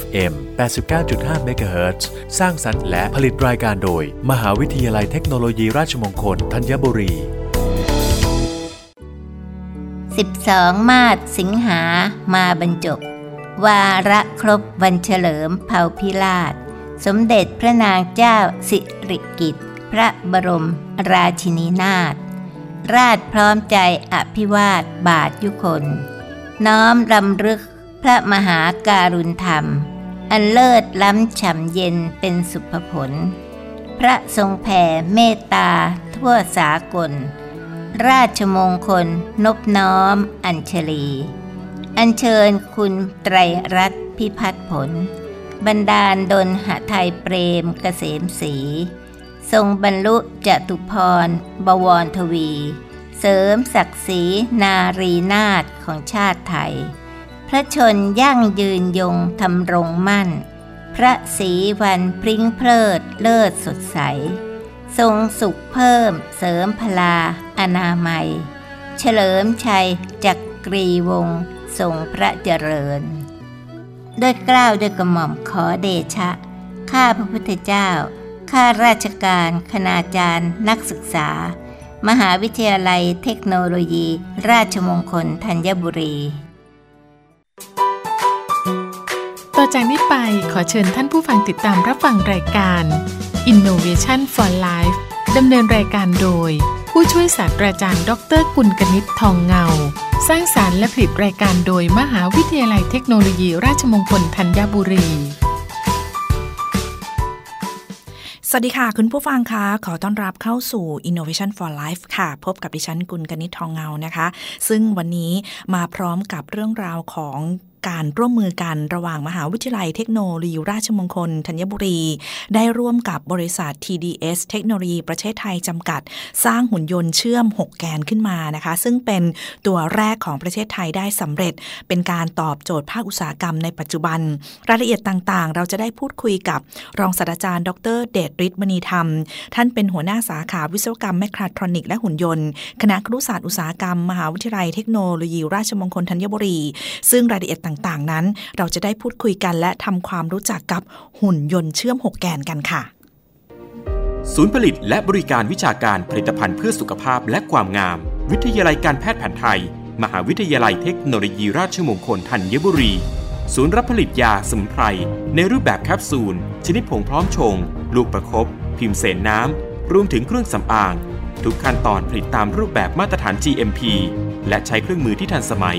FM 89.5 MHz สร้างสรรค์และผลิตรายการโดย มหาวิทยาลัยเทคโนโลยีราชมงคลธัญบุรี 12 มาศสิงหามาบรรจบ วาระครบวันเฉลิมเผ่าพิราช สมเด็จพระนางเจ้าสิริกิติ์พระบรมราชินีนาถราชพร้อมใจอภิวาทบาทยุคน น้อมรำลึก พระมหาการุณธรรม อันเลิศล้ำฉ่ำเย็นเป็นสุภผล พระทรงแผ่เมตตา ทั่วสากล ราชมงคล นบน้อม อัญชลี อัญเชิญคุณไตรรัตนพิพัฒผล บรรดาลดลหไทยเปรมเกษมศรีทรงบรรลุจตุพร บวรทวี เสริมศักดิ์ศรีนารีนาถของชาติไทย ระชนยั่งยืนยงทำรงมั่น พระศรีวันพริ้งเพลิดเลิศสดใส ทรงสุขเพิ่มเสริมพลา อนามัย เฉลิมชัยจักกรีวงทรงพระเจริญด้วยกล้าวด้วยกระหม่อมขอเดชะ ข้าพระพุทธเจ้า ข้าราชการ คณาจารย์ นักศึกษา มหาวิทยาลัยเทคโนโลยี ราชมงคลธัญบุรี ต่อจากนี้ไปขอเชิญท่านผู้ฟังติดตามรับฟังรายการ Innovation for Life ดำเนินรายการโดย ผู้ช่วยศาสตราจารย์ ดรกุลกนิษฐ์ทองเงา สร้างสารรค์และผลิตรายการโดยมหาวิทยาลัยเทคโนโลยีราชมงคลธัญบุรี สวัสดีค่ะ คุณผู้ฟังคะขอต้อนรับเข้าสู่ Innovation for Life ค่ะ พบกับดิฉันกุลกนิษฐ์ทองเงานะคะ ซึ่งวันนี้มาพร้อมกับเรื่องราวของ การร่วมมือกันระหว่างมหาวิทยาลัยเทคโนโลยีราชมงคลธัญบุรี ได้ร่วมกับบริษัท TDS เทคโนโลยีประเทศไทยจำกัด สร้างหุ่นยนต์เชื่อม 6 แกนขึ้นมานะคะ ซึ่งเป็นตัวแรกของประเทศไทยได้สำเร็จ เป็นการตอบโจทย์ภาคอุตสาหกรรมในปัจจุบัน รายละเอียดต่างๆ เราจะได้พูดคุยกับรองศาสตราจารย์ ดร เดชฤทธิ์มณีธรรม ท่านเป็นหัวหน้าสาขาวิศวกรรมแมคคาทรอนิก และหุ่นยนต์คณะครุศาสตร์อุตสาหกรรม มหาวิทยาลัยเทคโนโลยีราชมงคลธัญบุรี ซึ่งรายละเอียดต่างๆนั้น เราจะได้พูดคุยกันและทำความรู้จักกับหุ่นยนต์เชื่อม 6 แกนกันค่ะ ศูนย์ผลิตและบริการวิชาการผลิตภัณฑ์เพื่อสุขภาพและความงาม วิทยาลัยการแพทย์แผนไทย มหาวิทยาลัยเทคโนโลยีราชมงคลธัญบุรี ศูนย์รับผลิตยาสมุนไพรในรูปแบบแคปซูล ชนิดผงพร้อมชง ลูกประคบพิมพ์เสนน้ำรวมถึงเครื่องสำอาง ทุกขั้นตอนผลิตตามรูปแบบมาตรฐาน GMP และใช้เครื่องมือที่ทันสมัย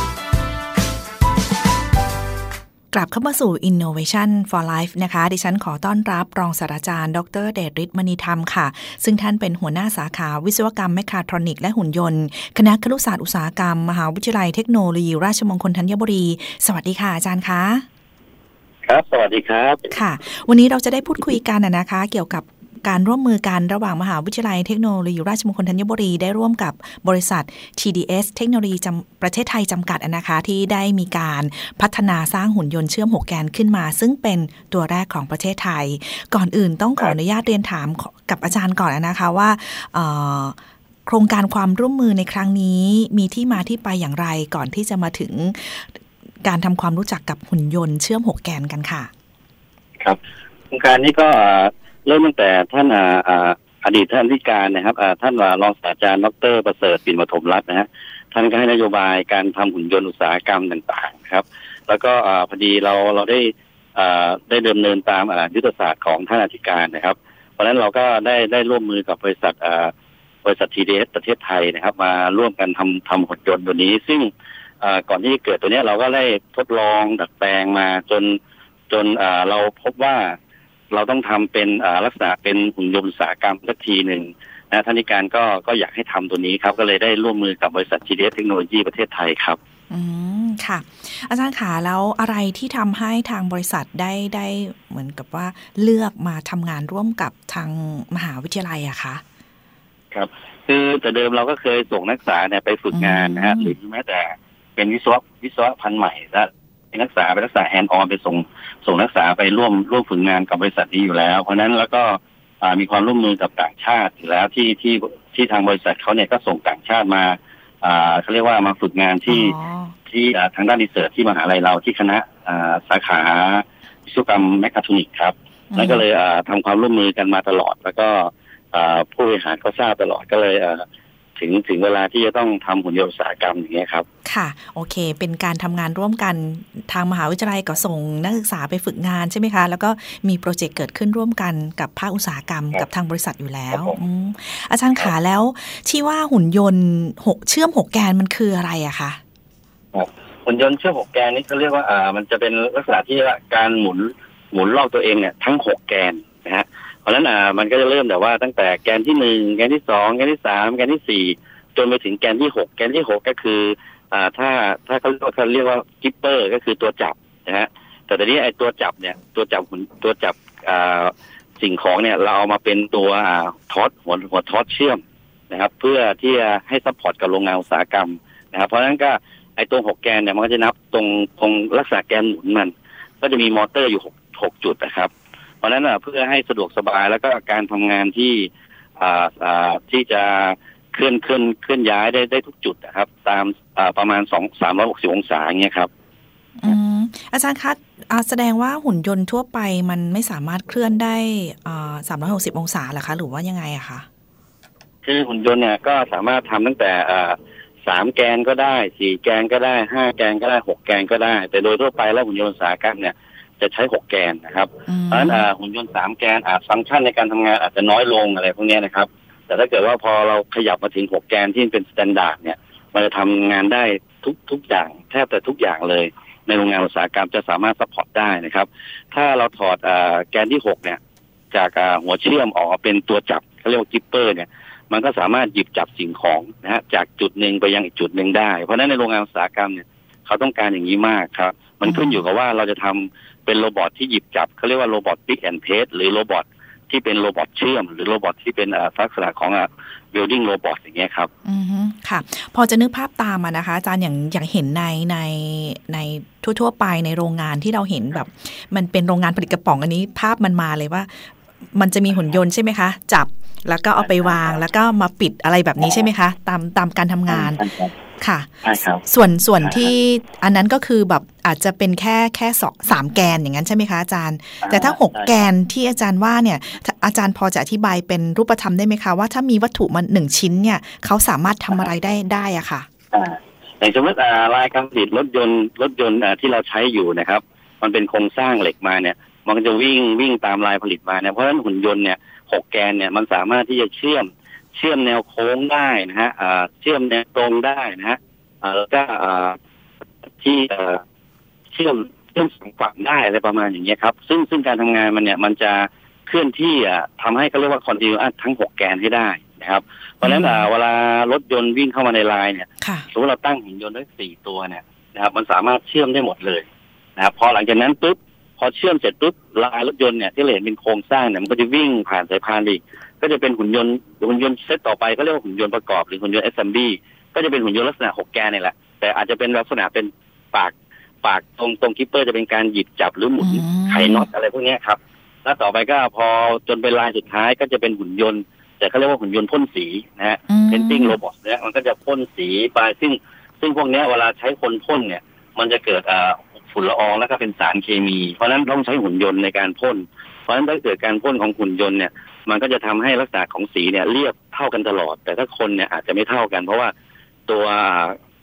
กลับเข้ามาสู่ Innovation for Life นะคะ ดิฉันขอต้อนรับรองศาสตราจารย์ ดรเดชฤทธิ์มณีธรรมค่ะ ซึ่งท่านเป็นหัวหน้าสาขาวิศวกรรมแมคคาทรอนิกและหุ่นยนต์ คณะครุศาสตร์อุตสาหกรรม มหาวิทยาลัยเทคโนโลยี ราชมงคลธัญบุรี สวัสดีค่ะอาจารย์คะครับ สวัสดีครับ ค่ะ วันนี้เราจะได้พูดคุยกันนะนะคะ เกี่ยวกับ การร่วมมือกันระหว่างมหาวิทยาลัยเทคโนโลยีราชมงคลธัญบุรี ได้ร่วมกับบริษัท TDS เทคโนโลยีประเทศไทยจำกัดนะคะที่ได้มีการพัฒนาสร้างหุ่นยนต์เชื่อม6แกนขึ้นมา ซึ่งเป็นตัวแรกของประเทศไทย ก่อนอื่นต้องขออนุญาตเรียนถามกับอาจารย์ก่อนนะคะว่าโครงการความร่วมมือในครั้งนี้มีที่มาที่ไปอย่างไรก่อนที่จะมาถึงการทำความรู้จักกับหุ่นยนต์เชื่อม6แกนกันค่ะ ครับโครงการนี้ก็ เริ่มตั้งแต่ท่านอดีตท่านวิการนะครับท่านรองศาสตราจารย์ดรประเสริฐปิ่นปฐมรัตน์นะฮะท่านก็ให้นโยบายการทำหุ่นยนต์อุตสาหกรรมต่างๆครับ แล้วก็พอดีเราเราได้ได้ดำเนินตามยุทธศาสตร์ของท่านอธิการนะครับ เพราะฉะนั้นเราก็ได้ได้ร่วมมือกับบริษัทบริษัททีดีเอสประเทศไทยนะครับ มาร่วมกันทำทำหุ่นยนต์ตัวนี้ ซึ่งก่อนที่จะเกิดตัวนี้เราก็ได้ทดลองดัดแปลงมาจนจนเราพบว่า เราต้องทำเป็นอ่าลักษณะเป็นหุ่นยนต์อุตสาหกรรมสักทีหนึ่งนะท่านอธิการก็ก็อยากให้ทำตัวนี้ครับ ก็เลยได้ร่วมมือกับบริษัท GDS เทคโนโลยีประเทศไทยครับ อืมค่ะ อาจารย์ขาแล้วอะไรที่ทำให้ทางบริษัทได้ได้เหมือนกับว่าเลือกมาทำงานร่วมกับทางมหาวิทยาลัยอะคะครับ คือแต่เดิมเราก็เคยส่งนักศึกษาเนี่ยไปฝึกงานนะฮะอืมหรือแม้แต่เป็นวิศวะวิศวะพันธุ์ใหม่และเป็ นนักศึกษาเป็นนักศึกษาแฮนด์ออนไปส่งส่งนักศึกษาไปร่วมร่วมฝึกงานกับบริษัทนี้อยู่แล้ว เพราะฉะนั้นแล้วก็อ่ามีความร่วมมือกับต่างชาติอยู่แล้วที่ที่ที่ทางบริษัทเขาเนี่ยก็ส่งต่างชาติมาอ่าเขาเรียกว่ามาฝึกงานที่อ๋อที่อ่าทางด้าน research ที่มหาลัยเราที่คณะอ่าสาขาวิศวกรรม mechatronics ครับแล้วก็เลยอ่าทำความร่วมมือกันมาตลอด แล้วก็อ่าผู้บริหารก็ทราบตลอดก็เลยอ่า ถึงถึงเวลาที่จะต้องทำหุ่นยนต์อุตสาหกรรมอย่างเงี้ยครับ ค่ะ โอเค เป็นการทำงานร่วมกันทางมหาวิทยาลัยก็ส่งนักศึกษาไปฝึกงานใช่ไหมคะ แล้วก็มี project เกิดขึ้นร่วมกันกับภาคอุตสาหกรรมครับกับทางบริษัทอยู่แล้วครับผมอืมอาจารย์ขาแล้วที่ว่าหุ่นยนต์หกเชื่อมหกแกนมันคืออะไรอะคะหุ่นยนต์เชื่อมหกแกนนี่เขาเรียกว่าอ่ามันจะเป็นลักษณะที่ว่าการหมุนหมุนรอบตัวเองเนี่ยทั้งหกแกนนะฮะเพ ราะฉะนั้นอ่ามันก็จะเริ่มแต่ว่าตั้งแต่แกนที่หนึ่งแกนที่สองแกนที่สามแกนที่สี่จนไปถึงแกนที่หกแกนที่หกก็คือ อ่าถ้าถ้าเขาเรียกว่าเขาเรียกว่ากิปเปอร์ก็คือตัวจับนะฮะแต่ตอนนี้ไอ้ตัวจับเนี่ยตัวจับหุ่นตัวจับอ่าสิ่งของเนี่ยเราเอามาเป็นตัวอ่า torch หัวหัว torch เชื่อมนะครับ เพื่อที่จะให้ support กับโรงงานอุตสาหกรรมนะครับ เพราะฉะนั้นก็ไอ้ตัวหกแกนเนี่ยมันก็จะนับตรงตรงลักษณะแกนหมุนมัน ก็จะมีมอเตอร์อยู่หกหกจุดนะครับ เพราะฉะนั้นอะเพื่อให้สะดวกสบายแล้วก็การทำงานที่อ่าอ่าที่จะเคลื่อนเคลื่อนเคลื่อนย้ายได้ได้ทุกจุดนะครับ ตามอ่าประมาณสองสามร้อยหกสิบองศาอย่างเงี้ยครับอืมอาจารย์คะอ่าแสดงว่าหุ่นยนต์ทั่วไปมันไม่สามารถเคลื่อนได้สามร้อยหกสิบองศาเหรอคะ หรือว่ายังไงอะคะคือหุ่นยนต์เนี่ยก็สามารถทำตั้งแต่อ่าสามแกนก็ได้สี่แกนก็ได้ห้าแกนก็ได้หกแกนก็ได้ แต่โดยทั่วไปแล้วหุ่นยนต์อุตสาหกรรมเนี่ย จะใช้หกแกนนะครับอืมเพราะฉะนั้นอ่าหุ่นยนต์สามแกนอาจฟังก์ชันในการทำงานอาจจะน้อยลงอะไรพวกเนี้ยนะครับ แต่ถ้าเกิดว่าพอเราขยับมาถึงหกแกนที่เป็น standard เนี่ย มันจะทำงานได้ทุกทุกอย่างแทบแต่ทุกอย่างเลย ในโรงงานอุตสาหกรรมจะสามารถ support ได้นะครับ ถ้าเราถอดอาแกนที่หกเนี่ย จากอ่าหัวเชื่อมออกมาเป็นตัวจับเขาเรียกว่า gripper เนี่ยมันก็สามารถหยิบจับสิ่งของนะฮะจากจุดหนึ่งไปยังอีกจุดหนึ่งได้ เพราะฉะนั้นในโรงงานอุตสาหกรรมเนี่ยเขาต้องการอย่างนี้มากครับ มันขึ้นอยู่กับว่าเราจะทำเป็น robot ที่หยิบจับเขาเรียกว่า robot pick and place หรือ robotที่เป็น robot เชื่อม หรือ robot ที่เป็นอ่าลักษณะของอ่า building robot อย่างเงี้ยครับ อือฮึค่ะ พอจะนึกภาพตามมานะคะ อาจารย์อย่างอย่างเห็นในในในทั่ว ๆ ไปในโรงงานที่เราเห็นแบบ มันเป็นโรงงานผลิตกระป๋องอันนี้ ภาพมันมาเลยว่า มันจะมีหุ่นยนต์ใช่ไหมคะ จับแล้วก็เอาไปวางแล้วก็มาปิดอะไรแบบนี้ใช่ไหมคะ ตามตามการทำงาน ค่ะใช่ครับส่วนส่วนอ่าที่อันนั้นก็คือแบบอาจจะเป็นแค่แค่สองสามแกนอย่างนั้นใช่ไหมคะอาจารย์ แต่ถ้าหกแกนที่อาจารย์ว่าเนี่ยถ้าอาจารย์พอจะอธิบายเป็นรูปธรรมได้ไหมคะว่าถ้ามีวัตถุมันหนึ่งชิ้นเนี่ยเขาสามารถทำอะไรได้ได้อะค่ะอ่าอย่างสมมติอ่ารายการผลิตรถยนต์รถยนต์อ่าที่เราใช้อยู่นะครับ มันเป็นโครงสร้างเหล็กมาเนี่ย มันก็จะวิ่งวิ่งตามลายผลิตมาเนี่ยเพราะฉะนั้นหุ่นยนต์เนี่ยหกแกนเนี่ยมันสามารถที่จะเชื่อม เชื่อมแนวโค้งได้นะฮะอ่าเชื่อมแนวตรงได้นะฮะอ่าแล้วก็อ่าที่เอ่อเชื่อมเชื่อมสองฝั่งได้อะไรประมาณอย่างเงี้ยครับ ซึ่งซึ่งการทำงานมันเนี่ยมันจะเคลื่อนที่อะทำให้เขาเรียกว่าคอนติเนียทั้งหกแกนให้ได้นะครับเพราะฉะนั้นอ่าเวลารถยนต์วิ่งเข้ามาในลายเนี่ยค่ะสมมติเราตั้งหุ่นยนต์ได้สี่ตัวเนี่ยนะครับมันสามารถเชื่อมได้หมดเลยนะครับพอหลังจากนั้นปุ๊บพอเชื่อมเสร็จปุ๊บลายรถยนต์เนี่ยที่เราเห็นเป็นโครงสร้างเนี่ยมันก็จะวิ่งผ่านสายพานอีก ก็จะเป็นหุ่นยนต์หุ่นยนต์เซตต่อไปก็เรียกว่าหุ่นยนต์ประกอบหรือหุ่นยนต์ assembly ก็จะเป็นหุ่นยนต์ลักษณะหกแกนนี่แหละ แต่อาจจะเป็นลักษณะเป็นปากปากตรงตรง gripper จะเป็นการหยิบจับหรือหมุนอืมไขน็อตอะไรพวกเนี้ยครับ แล้วต่อไปก็พอจนเป็นลายสุดท้ายก็จะเป็นหุ่นยนต์ แต่เขาเรียกว่าหุ่นยนต์พ่นสีนะฮะอืม painting robot เนี่ยมันก็จะพ่นสีไปซึ่ง ซึ่งพวกเนี้ยเวลาใช้คนพ่นเนี่ย มันจะเกิดอ่าฝุ่นละอองแล้วก็เป็นสารเคมี เพราะฉะนั้นต้องใช้หุ่นยนต์ในการพ่น เพราะฉะนั้นถ้าเกิดการพ่นของหุ่นยนต์เนี่ย มันก็จะทำให้ลักษณะของสีเนี่ยเรียบเท่ากันตลอด แต่ถ้าคนเนี่ยอาจจะไม่เท่ากัน เพราะว่าตัว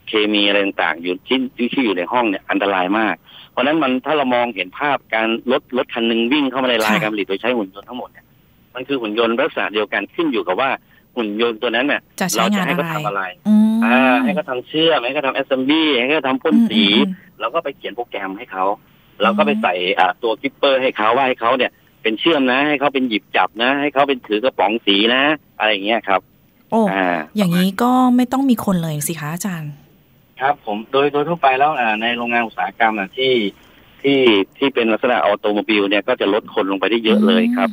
เคมีอะไรต่างๆอยู่ที่ที่อยู่ในห้องเนี่ยอันตรายมาก เพราะฉะนั้นมันถ้าเรามองเห็นภาพการรถรถคันหนึ่งวิ่งเข้ามาในลายค่ะการผลิตโดยใช้หุ่นยนต์ทั้งหมดเนี่ยมันคือหุ่นยนต์ลักษณะเดียวกันขึ้นอยู่กับว่าหุ่นยนต์ตัวนั้นเนี่ยจะใช้เราจะงานให้อะเขาไรทำอะไรอืมอ่าให้เขาทำเชื่อมให้เขาทำ assembly ให้เขาทำพ่นสีอืมอืมเราก็ไปเขียนโปรแกรมให้เขาเราก็ไปใส่อ่าตัว gripper ให้เขาว่าให้เขาเนี่ย เป็นเชื่อมนะ ให้เขาเป็นหยิบจับนะ ให้เขาเป็นถือกระป๋องสีนะ อะไรอย่างเงี้ยครับโอ้อ่าอย่างนี้ก็ไม่ต้องมีคนเลยสิคะอาจารย์ ครับ ผมโดยโดยทั่วไปแล้วอ่าในโรงงานอุตสาหกรรมอะที่ที่ที่เป็นลักษณะ automobile เนี่ยก็จะลดคนลงไปได้เยอะเลยครับ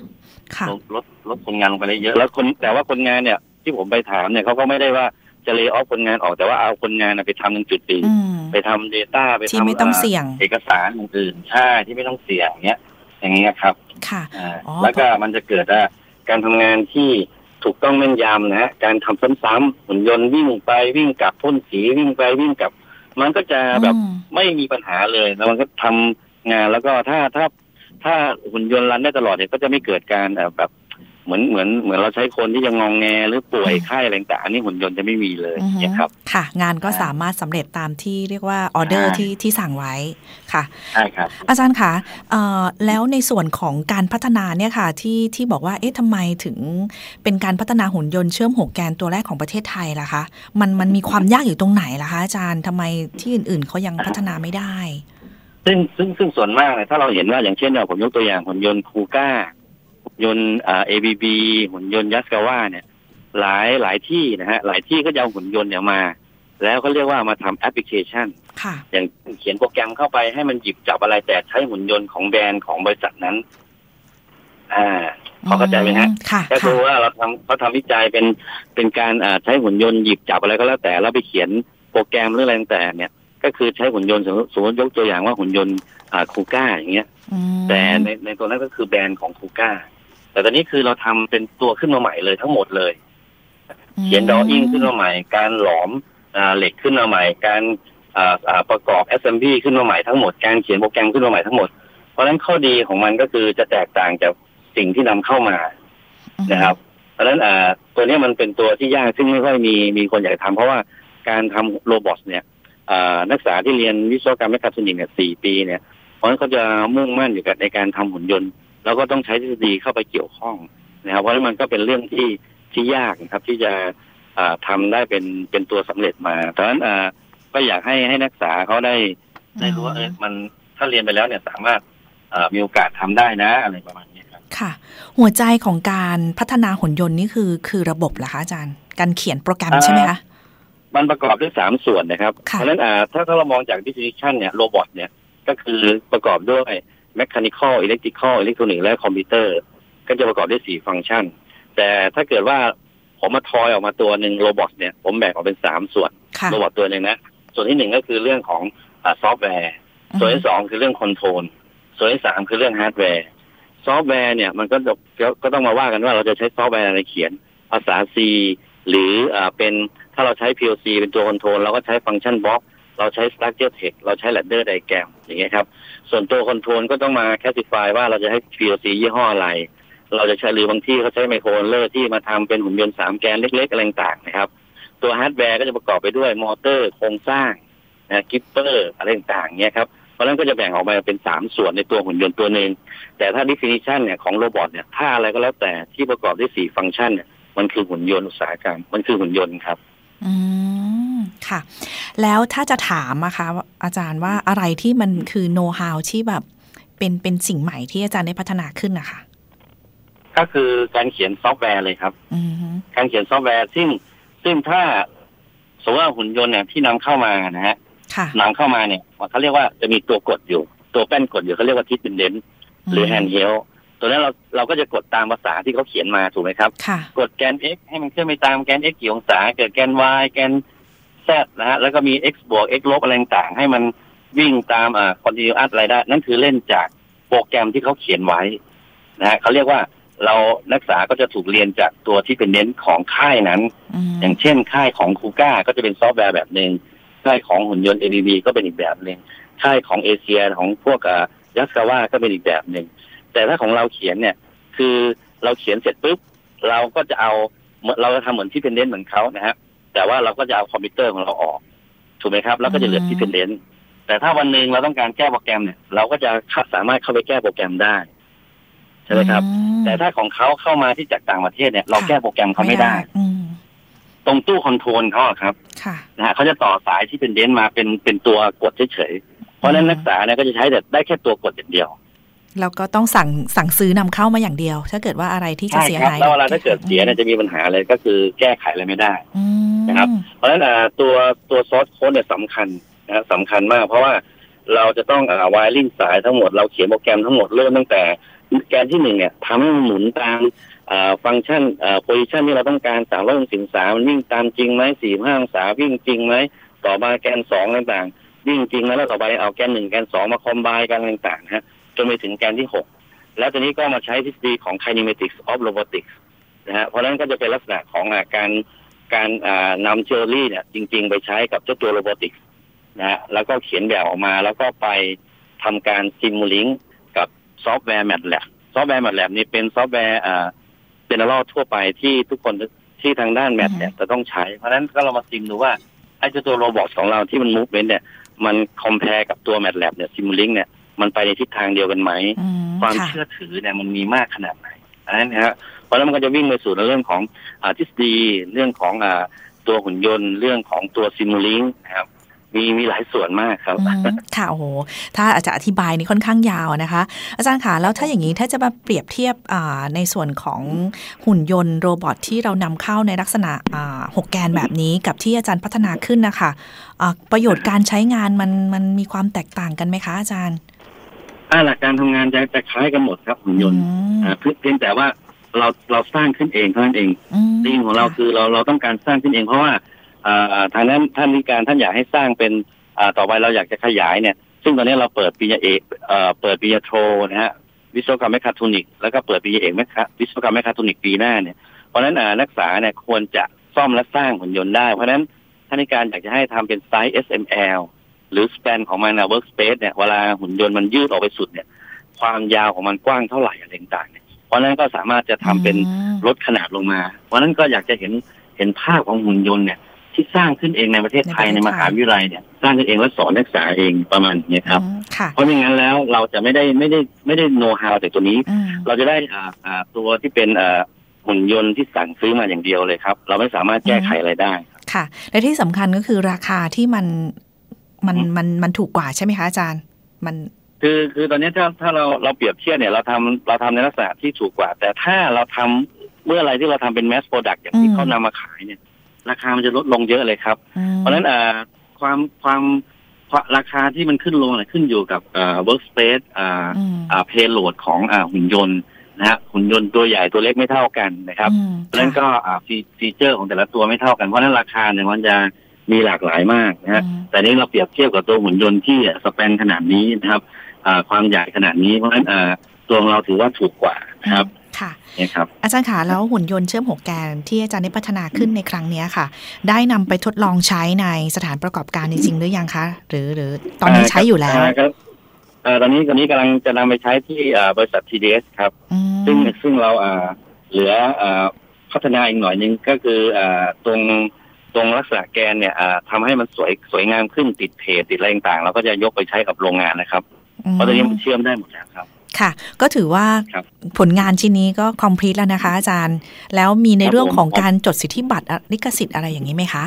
ค่ะลดลดลดคนงานลงไปได้เยอะ แล้วคนแต่ว่าคนงานเนี่ย ที่ผมไปถามเนี่ยเขาก็ไม่ได้ว่าจะเล y off คนงานออกแต่ว่าเอาคนงานน่ะไปทำในจุดอื่นอืมไปทำ Data ไปที่ทำไม่ต้องาเสี่ยงเอกสารอื่นๆใช่ที่ไม่ต้องเสี่ยงเงี้ยอย่างเงี้ยครับ ค่ะอ่าอ๋อแล้วก็มันจะเกิดอะการทำงานที่ถูกต้องแม่นยำนะฮะการทำซ้ำๆหุ่นยนต์วิ่งไปวิ่งกลับพ่นสีวิ่งไปวิ่งกลับ มันก็จะแบบอืมไม่มีปัญหาเลยแล้วมันก็ทำงานแล้วก็ถ้าถ้าถ้าหุ่นยนต์รันได้ตลอดเนี่ยก็จะไม่เกิดการเอ่อแบบ เหมือนเหมือนเหมือนเราใช้คนที่ยังงองแงหรือป่วยไข้อะไรต่างๆอันนี้หุ่นยนต์จะไม่มีเลยอือฮึเนี่ยครับ ค่ะ งานก็อ่าสามารถสำเร็จตามที่เรียกว่าออเดอร์ใช่ที่ที่สั่งไว้ค่ะใช่ครับอาจารย์คะเอ่อแล้วในส่วนของการพัฒนาเนี่ยค่ะที่ที่บอกว่าเอ๊ะทำไมถึงเป็นการพัฒนาหุ่นยนต์เชื่อมหัวแกนตัวแรกของประเทศไทยล่ะคะมันมันมีความยากอยู่ตรงไหนล่ะคะอาจารย์ทำไมที่อื่นๆเขายังพัฒนาไม่ได้ซึ่งซึ่งซึ่งส่วนมากเนี่ยถ้าเราเห็นว่าอย่างเช่นเนี่ยผมยกตัวอย่างหุ่นยนต์คูก้าหุ่น ยนต์อ่า ABB หุ่นยนต์ยัสกาว่าเนี่ย หลายหลายที่นะฮะหลายที่ก็จะเอาหุ่นยนต์เนี่ยมา แล้วก็เรียกว่ามาทำแอปพลิเคชันค่ะอย่างเขียนโปรแกรมเข้าไปให้มันหยิบจับอะไรแต่ใช้หุ่นยนต์ของแบรนด์ของบริษัทนั้น อ่าพอเข้าใจไหมฮะค่ะก็คือค่ะว่าเราทำเขาทำวิจัยเป็นเป็นการอ่าใช้หุ่นยนต์หยิบจับอะไรก็แล้วแต่แล้วไปเขียนโปรแกรมหรืออะไรต่างๆเนี่ย ก็คือใช้หุ่นยนต์สมมติสมมติยกตัวอย่างว่าหุ่นยนต์อ่า KUKA อย่างเงี้ยอืมแต่ในในตัวนั้นก็คือแบรนด์ของ KUKA แต่ตอนนี้คือเราทำเป็นตัวขึ้นมาใหม่เลยทั้งหมดเลย เขียน drawing ขึ้นมาใหม่ การหลอมอ่าเหล็กขึ้นมาใหม่ การอ่าอ่าประกอบ assembly ขึ้นมาใหม่ทั้งหมด การเขียนโปรแกรมขึ้นมาใหม่ทั้งหมด เพราะฉะนั้นข้อดีของมันก็คือจะแตกต่างจากสิ่งที่นำเข้ามานะครับ เพราะฉะนั้นอ่าตัวเนี้ยมันเป็นตัวที่ยากซึ่งไม่ค่อยมีมีคนอยากทำเพราะว่าการทำ robot เนี่ยอ่านักศึกษาที่เรียนวิศวกรรม mechatronic เนี่ยสี่ปีเนี่ยเพราะฉะนั้นเขาจะมุ่งมั่นอยู่กับในการทำหุ่นยนต์ แล้วก็ต้องใช้ทฤษฎีเข้าไปเกี่ยวข้องนะครับ เพราะฉะนั้นมันก็เป็นเรื่องที่ที่ยากนะครับ ที่จะอ่าทำได้เป็นเป็นตัวสำเร็จมาเพราะฉะนั้นอ่าก็อยากให้ให้นักศึกษาเขาได้ได้รู้ว่าเออมันถ้าเรียนไปแล้วเนี่ยสามารถอ่ามีโอกาสทำได้นะอะไรประมาณนี้ครับค่ะ หัวใจของการพัฒนาหุ่นยนต์นี่คือคือระบบเหรอคะอาจารย์ การเขียนโปรแกรมใช่ไหมคะมันประกอบด้วยสามส่วนนะครับค่ะเพราะฉะนั้นอ่าถ้าถ้าเรามองจาก definition เนี่ยโรบอทเนี่ยก็คือประกอบด้วย mechanical electrical electronic และคอมพิวเตอร์ ก็จะประกอบด้วยสี่ฟังก์ชัน แต่ถ้าเกิดว่าผมมาทอยออกมาตัวหนึ่ง robot เนี่ยผมแบ่งออกเป็นสามส่วนค่ะ robot ตัวหนึ่งนะส่วนที่หนึ่งก็คือเรื่องของซอฟต์แวร์ ส่วนที่สองคือเรื่อง control ส่วนที่สามคือเรื่องฮาร์ดแวร์ซอฟต์แวร์เนี่ยมันก็จะก็ก็ต้องมาว่ากันว่าเราจะใช้ซอฟต์แวร์อะไรเขียน ภาษา C หรืออ่าเป็นถ้าเราใช้ PLC เป็นตัว control เราก็ใช้ function block เราใช้ structure text เราใช้ ladder diagram อย่างเงี้ยครับ ส่วนตัว control ก็ต้องมา classify ว่าเราจะให้ PLC ยี่ห้ออะไร เราจะใช้หรือบางที่เขาใช้ไมโครเลอร์ที่มาทำเป็นหุ่นยนต์สามแกนเล็กๆอะไรต่างๆนะครับ ตัวฮาร์ดแวร์ก็จะประกอบไปด้วยมอเตอร์โครงสร้างนะ gripper อะไรต่างๆเนี่ยครับเพราะฉะนั้นก็จะแบ่งออกมาเป็นสามส่วนในตัวหุ่นยนต์ตัวหนึ่งแต่ถ้า definition เนี่ยของ robot เนี่ยถ้าอะไรก็แล้วแต่ที่ประกอบด้วยสี่ฟังก์ชันเนี่ยมันคือหุ่นยนต์อุตสาหกรรมมันคือหุ่นยนต์ครับ อืม ค่ะ แล้วถ้าจะถามอะคะว่าอาจารย์ว่าอะไรที่มันคือโน้ตฮาวที่แบบเป็นเป็นสิ่งใหม่ที่อาจารย์ได้พัฒนาขึ้นนะคะก็คือการเขียนซอฟต์แวร์เลยครับอืมฮึการเขียนซอฟต์แวร์ซึ่งซึ่งถ้าสมมติว่าหุ่นยนต์เนี่ยที่นำเข้ามานะฮะค่ะนำเข้ามาเนี่ยเขาเรียกว่าจะมีตัวกดอยู่ ตัวแป้นกดอยู่เขาเรียกว่า teach pendant หรือ handheld ตัวนั้นเราเราก็จะกดตามภาษาที่เขาเขียนมาถูกไหมครับค่ะกดแกน x ให้มันเคลื่อนไปตามแกน x กี่องศา เกิดแกน y แกน z นะฮะแล้วก็มี x บวก x ลบอะไรต่างๆให้มันวิ่งตามอ่า continuous อะไรได้ นั่นคือเล่นจากโปรแกรมที่เขาเขียนไว้นะฮะเขาเรียกว่าเรานักศึกษาก็จะถูกเรียนจากตัวที่เป็นเน้นของค่ายนั้นอืมอย่างเช่นค่ายของคูก้าก็จะเป็นซอฟต์แวร์แบบหนึ่งค่ายของหุ่นยนต์ ABB ก็เป็นอีกแบบหนึ่งค่ายของเอเชียของพวกยัสกาว่าก็เป็นอีกแบบหนึ่งแต่ถ้าของเราเขียนเนี่ย คือเราเขียนเสร็จปุ๊บเราก็จะเอาเหมือนเราจะทำเหมือน teach pendant เหมือนเขานะฮะ แต่ว่าเราก็จะเอาคอมพิวเตอร์ของเราออกถูกไหมครับแล้วก็จะเหลือ teach pendant แต่ถ้าวันหนึ่งเราต้องการแก้โปรแกรมเนี่ย เราก็จะสามารถเข้าไปแก้โปรแกรมได้ใช่ไหมครับอืมแต่ถ้าของเขาเข้ามาที่จากต่างประเทศเนี่ย เราค่ะแก้โปรแกรมเขาไม่ได้อืมตรงตู้ control เขาอะครับค่ะนะฮะเขาจะต่อสาย teach pendant มาเป็นเป็นตัวกดเฉยๆเพราะฉะนั้นนักศึกษาเนี่ยก็จะใช้แต่ได้แค่ตัวกดอย่างเดียว แล้วก็ต้องสั่งสั่งซื้อนำเข้ามาอย่างเดียว ถ้าเกิดว่าอะไรที่จะใช่เสียครับหายแล้วเวลาถ้าเกิดเสียเนี่ยจะมีปัญหาอะไรก็คือแก้ไขอะไรไม่ได้อืมนะครับ เพราะฉะนั้นอ่าตัวตัวซอสโค้ดเนี่ยสำคัญนะครับสำคัญมาก เพราะว่าเราจะต้องอ่าวายลิ่งสายทั้งหมดเราเขียนโปรแกรมทั้งหมดเริ่มตั้งแต่แกนที่หนึ่งเนี่ยทำให้มันหมุนตามอ่าฟังก์ชันอ่าโพซิชันที่เราต้องการสามร้อยองศามันวิ่งตามจริงไหมสี่ห้าองศาวิ่งจริงไหมต่อมาแกนสองต่างๆวิ่งจริงไหมแล้วต่อไปเอาแกนหนึ่งแกนสองมาคอมไบกันต่างๆฮะ จนไปถึงแกนที่หกแล้วตอนนี้ก็มาใช้ทฤษฎีของ kinematics of robotics นะฮะเพราะฉะนั้นก็จะเป็นลักษณะของอาการการอ่านำ theory เนี่ยจริง ๆ ไปใช้กับเจ้าตัว robotics นะฮะแล้วก็เขียนแบบออกมาแล้วก็ไปทำการ Simulink กับซอฟต์แวร์ MATLAB ซอฟต์แวร์ MATLAB นี่เป็นซอฟต์แวร์อ่า general ทั่วไปที่ทุกคนที่ทางด้าน math เนี่ยจะต้องใช้ เพราะฉะนั้นก็เรามาซิมดูว่าไอ้เจ้าตัว robot ของเราที่มันมูฟเ e นเนี่ยมันคอมเพลกับตัว MATLAB เนี่ยซิมูลิงเนี่ย มันไปในทิศทางเดียวกันไหมอืมความค่ะเชื่อถือเนี่ยมันมีมากขนาดไหนอันนั้นนะฮะเพราะแล้วมันก็จะวิ่งไปสู่ในเรื่องของอาทฤษฎีเรื่องของอ่าตัวหุ่นยนต์ เรื่องของตัวซิมูลิงนะครับมีมีหลายส่วนมากครับอืมค่ะโอ้โหถ้าอาจจะอธิบายนี่ค่อนข้างยาวนะคะ อาจารย์ค่ะแล้วถ้าอย่างนี้ถ้าจะมาเปรียบเทียบอ่าในส่วนของหุ่นยนต์โรบอทที่เรานำเข้าในลักษณะอ่าหกแกนแบบนี้กับที่อาจารย์พัฒนาขึ้นนะคะอ่าประโยชน์การใช้งานมันมันมีความแตกต่างกันไหมคะอาจารย์ อ่าหลักการทำงานจะจะคล้ายกันหมดครับหุ่นยนต์อืมอ่าเพียงเพียงแต่ว่าเราเราสร้างขึ้นเองเท่านั้นเองอืมธีมของเราคือเราเราต้องการสร้างขึ้นเองเพราะว่าอ่าทางนั้นท่านอธิการท่านอยากให้สร้างเป็นอ่าต่อไปเราอยากจะขยายเนี่ย ซึ่งตอนนี้เราเปิดปริญญาเอกเอ่อเปิดปริญญาโทนะฮะวิศวกรรมเมคคาทรอนิกส์แล้วก็เปิดปริญญาเอกเมคคาวิศวกรรมเมคคาทรอนิกส์ปีหน้าเนี่ยเพราะฉะนั้นอ่านักศึกษาเนี่ยควรจะซ่อมและสร้างหุ่นยนต์ได้ เพราะฉะนั้นท่านวิการอยากจะให้ทำเป็นไซส์ SML หรือสเปนของมันนะ workspace เนี่ยเวลาหุ่นยนต์มันยืดออกไปสุดเนี่ย ความยาวของมันกว้างเท่าไหร่อะไรต่างๆเนี่ยเพราะฉะนั้นก็สามารถจะทำเป็นอืมลดขนาดลงมา เพราะฉะนั้นก็อยากจะเห็นเห็นภาพของหุ่นยนต์เนี่ย ที่สร้างขึ้นเองในประเทศไทยในในประเทศไทยมหาวิทยาลัยเนี่ย สร้างขึ้นเองแล้วสอนนักศึกษาเองประมาณนี้ครับอืมค่ะเพราะไม่งั้นแล้วเราจะไม่ได้ไม่ได้ไม่ได้โน้ตฮาวแต่ตัวนี้อืมเราจะได้อ่าอ่าตัวที่เป็นอ่าหุ่นยนต์ที่สั่งซื้อมาอย่างเดียวเลยครับ เราไม่สามารถแก้ไขอะไรได้ค่ะ และที่สำคัญก็คือราคาที่มัน มันมันมันถูกกว่าใช่ไหมคะอาจารย์ มันคือคือตอนนี้ถ้าถ้าเราเราเปรียบเทียบเนี่ยเราทำเราทำในลักษณะที่ถูกกว่า แต่ถ้าเราทำเมื่ออะไรที่เราทำเป็น mass product อย่างที่อืมเขานำมาขายเนี่ย ราคามันจะลดลงเยอะเลยครับอืมเพราะฉะนั้นอ่าความความความราคาที่มันขึ้นลงเนี่ยขึ้นอยู่กับอ่า workspace อ่าอืมอ่า payload ของอ่าหุ่นยนต์นะฮะหุ่นยนต์ตัวใหญ่ตัวเล็กไม่เท่ากันนะครับอืมเพราะฉะนั้นก็อ่าฟี feature ของแต่ละตัวไม่เท่ากันเพราะฉะนั้นราคาเนี่ยมันจะ มีหลากหลายมากนะฮะอืมแต่นี้เราเปรียบเทียบกับตัวหุ่นยนต์ที่สเปกขนาดนี้นะครับอ่าความใหญ่ขนาดนี้เพราะฉะนั้นอ่าตัวของเราถือว่าถูกกว่านะครับค่ะเนี่ยครับอาจารย์ขาแล้วหุ่นยนต์เชื่อมหกแกนที่อาจารย์ได้พัฒนาขึ้นในครั้งเนี้ยค่ะ ได้นำไปทดลองใช้ในสถานประกอบการจริงๆหรือยังคะ หรือหรือตอนนี้ใช้อยู่แล้วคะับอ่าตอนนี้ตอนนี้กำลังจะนำไปใช้ที่อ่าบริษัท TDS ครับอืมซึ่งซึ่งเราอ่าเหลืออ่าพัฒนาอีกหน่อยหนึงก็คืออ่าตรง ตรงลักษณะแกนเนี่ยอ่าทำให้มันสวยสวยงามขึ้นติดเพจติดอะไรต่างๆเราก็จะยกไปใช้กับโรงงานนะครับ เพราะตอนนี้มันเชื่อมได้หมดแล้วครับค่ะ ก็ถือว่าครับผลงานชิ้นนี้ก็คอมพลีทแล้วนะคะอาจารย์ แล้วมีในครับเรื่องของผมการจดสิทธิบัตรอะลิขสิทธิ์อะไรอย่างนี้ไหมคะ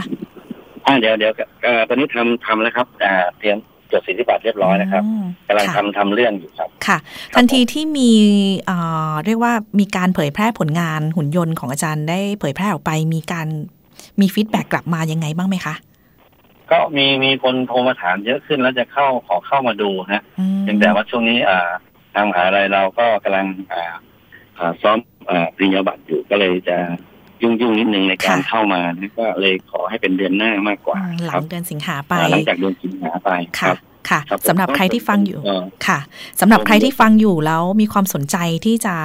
อ่าเดี๋ยวเดี๋ยวเอ่อตอนนี้ทำทำแล้วครับอ่าเตรียมจดสิทธิบัตรเรียบร้อยนะครับอืมกำลังค่ะทำทำเรื่องอยู่ครับค่ะ ทันทีที่มีเอ่อเรียกว่ามีการเผยแพร่ผลงานหุ่นยนต์ของอาจารย์ได้เผยแพร่ออกไปมีการ มี feedback กลับมายังไงบ้างไหมคะก็มีมีคนโทรมาถามเยอะขึ้นแล้วจะเข้าขอเข้ามาดูนะอืมเพียงแต่ว่าช่วงนี้อ่าทางมหาลัยเราก็กำลังอ่าอ่าซ้อมอ่าปริญญาบัตรอยู่ก็เลยจะยุ่งยุ่งๆนิดนึงในการเข้ามานะก็เลยขอให้เป็นเดือนหน้า มากกว่าอืมหลัครังบเดือนสิงหาไปอ่าหลังจากเดือนสิงหาไปค่ะ ค่ะครับสำหรับใครที่ฟังอยู่เอ่อค่ะสำหรับใครที่ฟังอยู่แล้วมีความสนใจที่จะ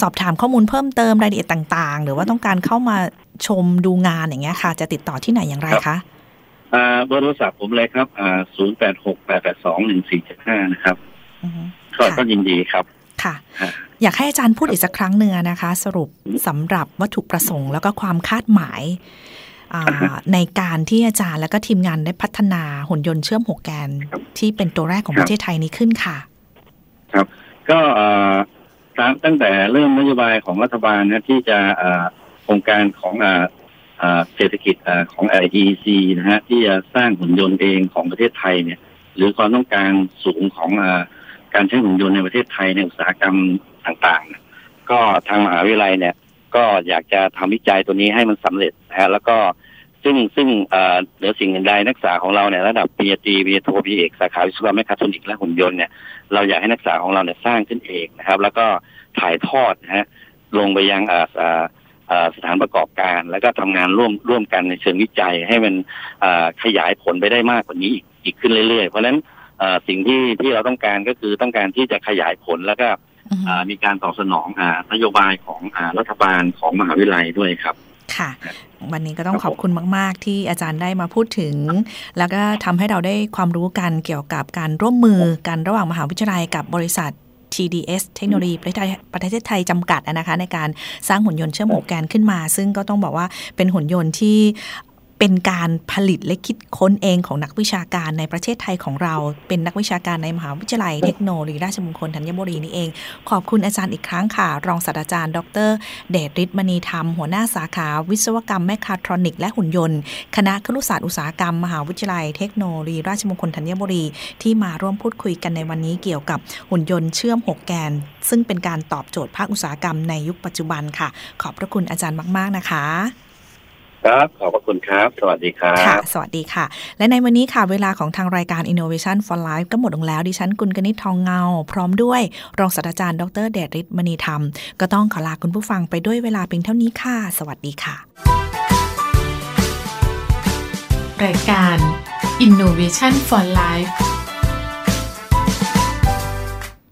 สอบถามข้อมูลเพิ่มเติมรายละเอียดต่างๆ หรือว่าต้องการเข้ามาชมดูงานอย่างเงี้ยค่ะ จะติดต่อที่ไหนอย่างไรคะอ่าเบอร์โทรศัพท์ผมเลยครับอ่าศูนย์แปดหกแปดแปดสองหนึ่งสี่เจ็ดห้านะครับอือฮึก็ก็ยินดีครับค่ะฮะอยากให้อาจารย์พูดอีกสักครั้งหนึ่งนะคะ สรุปสำหรับวัตถุประสงค์แล้วก็ความคาดหมายอ่า ในการที่อาจารย์แล้วก็ทีมงานได้พัฒนาหุ่นยนต์เชื่อมหกแกน ที่เป็นตัวแรกของประเทศไทยนี้ขึ้นค่ะก็เอ่อตามตั้งแต่เริ่มนโยบายของรัฐบาลนะที่จะอ่าโครงการของอ่าอ่าเศรษฐกิจอ่าของ EEC นะฮะที่จะสร้างหุ่นยนต์เองของประเทศไทยเนี่ย หรือความต้องการสูงของอ่าการใช้หุ่นยนต์ในประเทศไทยในอุตสาหกรรมต่างๆเนี่ยก็ทางมหาวิทยาลัยเนี่ย ก็อยากจะทำวิจัยตัวนี้ให้มันสำเร็จนะฮะแล้วก็ ซึ่งซึ่งเอ่อเหนือสิ่งอื่นใดนักศึกษาของเราเนี่ยระดับปริญญาตรีปริญญาโทปริญญาเอกสาขาวิศวะแมคคาทรอนิกส์และหุ่นยนต์เนี่ยเราอยากให้นักศึกษาของเราเนี่ยสร้างขึ้นเองนะครับ แล้วก็ถ่ายทอดนะฮะลงไปยังอ่าอ่าอ่าสถานประกอบการ แล้วก็ทำงานร่วมร่วมกันในเชิงวิจัย ให้มันอ่าขยายผลไปได้มากกว่านี้อีกอีกขึ้นเรื่อยๆ เพราะฉะนั้นอ่าสิ่งที่ที่เราต้องการก็คือต้องการที่จะขยายผลแล้วก็อืมอ่ามีการตอบสนองอ่านโยบายของอ่ารัฐบาลของมหาวิทยาลัยด้วยครับ ค่ะ วันนี้ก็ต้องครับขอบคุณมาก ๆ ที่อาจารย์ได้มาพูดถึง แล้วก็ทำให้เราได้ความรู้กันเกี่ยวกับการร่วมมือกันระหว่างมหาวิทยาลัยกับบริษัท TDS เทคโนโลยีประเทศไทยประเทศไทยจำกัดนะคะในการสร้างหุ่นยนต์เชื่อมหัวแกนขึ้นมา ซึ่งก็ต้องบอกว่าเป็นหุ่นยนต์ที่ เป็นการผลิตและคิดค้นเองของนักวิชาการในประเทศไทยของเรา เป็นนักวิชาการในมหาวิทยาลัยเทคโนโลยีราชมงคลธัญบุรีนี่เอง ขอบคุณอาจารย์อีกครั้งค่ะ รองศาสตราจารย์ ดร เดชฤทธิ์มณีธรรม หัวหน้าสาขาวิศวกรรมแมคคาทรอนิก และหุ่นยนต์ คณะครุศาสตร์อุตสาหกรรม มหาวิทยาลัยเทคโนโลยีราชมงคลธัญบุรี ที่มาร่วมพูดคุยกันในวันนี้เกี่ยวกับหุ่นยนต์เชื่อม 6 แกน ซึ่งเป็นการตอบโจทย์ภาคอุตสาหกรรมในยุคปัจจุบันค่ะ ขอบพระคุณอาจารย์มาก ๆนะคะ ครับ ขอบพระคุณครับ สวัสดีครัค่ะบสวัสดีค่ะ และในวันนี้ค่ะ เวลาของทางรายการ Innovation for Life ก็หมดลงแล้ว ดิฉันกุลกนิษฐ์ทองเงา พร้อมด้วย รองศาสตราจารย์ ดรเดชฤทธิ์มณีธรรม ก็ต้องขอลาคุณผู้ฟังไปด้วยเวลาเพียงเท่านี้ค่ะ สวัสดีค่ะ รายการ Innovation for Life